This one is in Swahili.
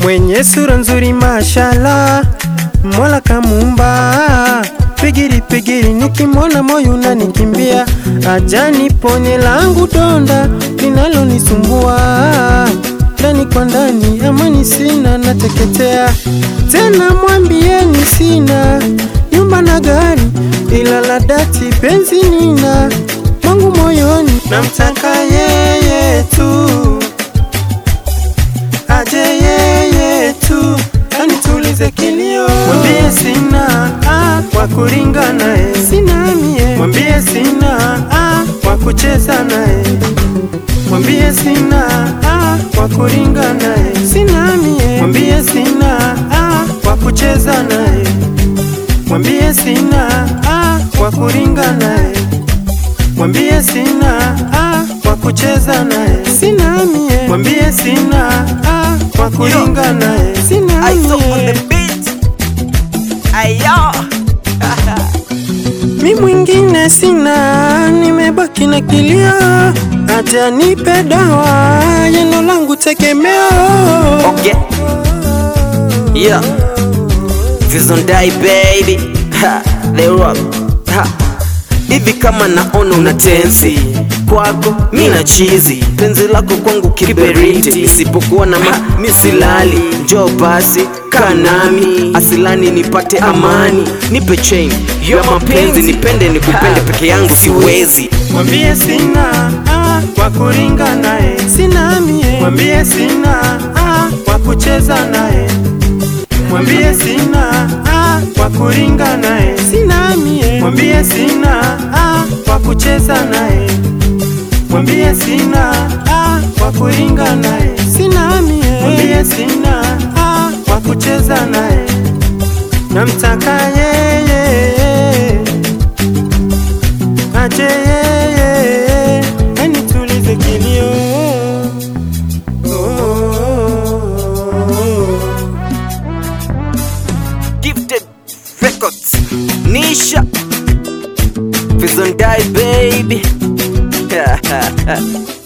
Mwenye sura nzuri mashala, Mola kamumba. Pigiri pigiri, nikimwona moyo unanikimbia, aja niponye langu donda linalonisumbua. Ndani kwa ndani, amani sina, nateketea. Tena. Mwambieni sina. Nyumba na gari, ila la dhati penzi nina mwangu moyoni, namtaka yeye tu. Aje yeye tu. Anitulize kilio, mwambie sina ah, wa kuringa naye, sina mie, mwambie sina ah, wa kucheza naye, mwambie sina ah, wa kuringa naye, sina mie, mwambie sina ah, wa kucheza naye, mwambie sina wa kuringa naye, mwambie sina ah, wa kucheza naye, sina mie, mwambie sina ah, wa kuringa naye, sina I saw on mie. the beat. Ayo. Mi mwingine sina, nimebaki na kilio, acha nipe dawa, yeno langu tegemeo. Okay. Yeah. Vision die baby. Ha, they rock. Ha. Hivi kama naona una tensi kwako mi na chizi penzi lako kwangu kiberiti isipokuwa na ma misilali njoo basi kanami asilani nipate amani nipe chain yo mapenzi nipende nikupende peke yangu siwezi Mwambie sina ah, wa kuringa naye, sina mie. Mwambie sina ah, wa kucheza naye, mwambie sina ah, wa kuringa naye. Mwambie sina ah, wa kucheza naye, mwambie sina ah, kuinga kuringa naye, sina mie. Mwambie sina ah, wa kucheza naye, namtaka yeye. Aje yeye. Anitulize kilio. Gifted Records. Nisha Vision die baby